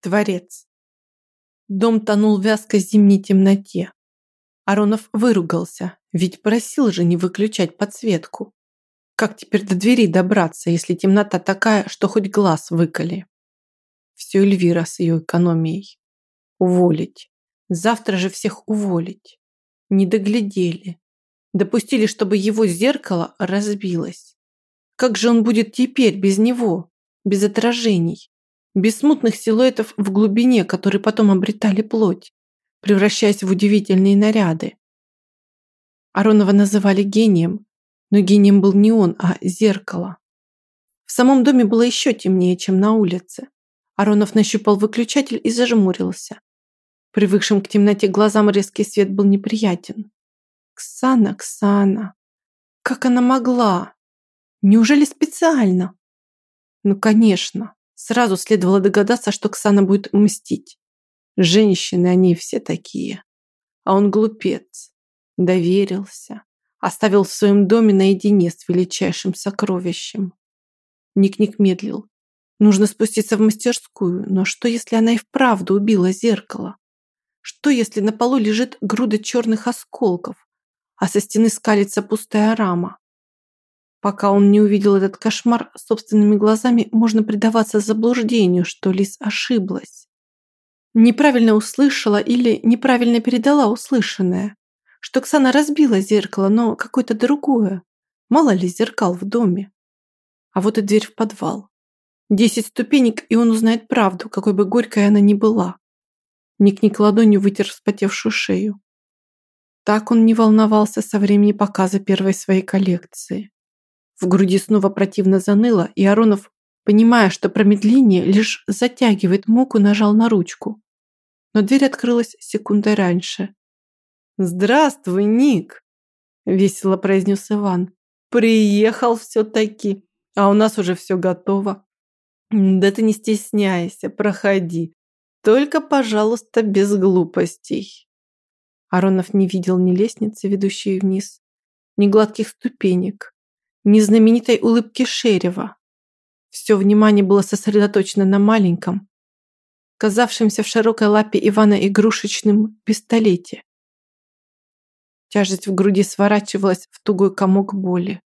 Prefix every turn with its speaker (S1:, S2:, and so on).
S1: Творец. Дом тонул в вязкой зимней темноте. Аронов выругался, ведь просил же не выключать подсветку. Как теперь до двери добраться, если темнота такая, что хоть глаз выколи? Все Эльвира с ее экономией. Уволить. Завтра же всех уволить. Не доглядели. Допустили, чтобы его зеркало разбилось. Как же он будет теперь без него, без отражений, без смутных силуэтов в глубине, которые потом обретали плоть, превращаясь в удивительные наряды? Аронова называли гением, но гением был не он, а зеркало. В самом доме было еще темнее, чем на улице. Аронов нащупал выключатель и зажмурился. Привыкшим к темноте глазам резкий свет был неприятен. Ксана, Ксана. Как она могла? Неужели специально? Ну, конечно. Сразу следовало догадаться, что Ксана будет мстить. Женщины, они все такие. А он глупец. Доверился. Оставил в своем доме наедине с величайшим сокровищем. Ник-Ник медлил. Нужно спуститься в мастерскую, но что, если она и вправду убила зеркало? Что, если на полу лежит груда черных осколков, а со стены скалится пустая рама? Пока он не увидел этот кошмар собственными глазами, можно предаваться заблуждению, что Лис ошиблась. Неправильно услышала или неправильно передала услышанное что Ксана разбила зеркало, но какое-то другое. Мало ли зеркал в доме. А вот и дверь в подвал. Десять ступенек, и он узнает правду, какой бы горькой она ни была. Ник-ник ладонью вытер вспотевшую шею. Так он не волновался со времени показа первой своей коллекции. В груди снова противно заныло, и Аронов, понимая, что промедление лишь затягивает муку, нажал на ручку. Но дверь открылась секундой раньше. «Здравствуй, Ник!» – весело произнес Иван. «Приехал все-таки, а у нас уже все готово. Да ты не стесняйся, проходи. Только, пожалуйста, без глупостей». Аронов не видел ни лестницы, ведущей вниз, ни гладких ступенек, ни знаменитой улыбки Шерева. Все внимание было сосредоточено на маленьком, казавшемся в широкой лапе Ивана игрушечным пистолете. Тяжесть в груди сворачивалась в тугой комок боли.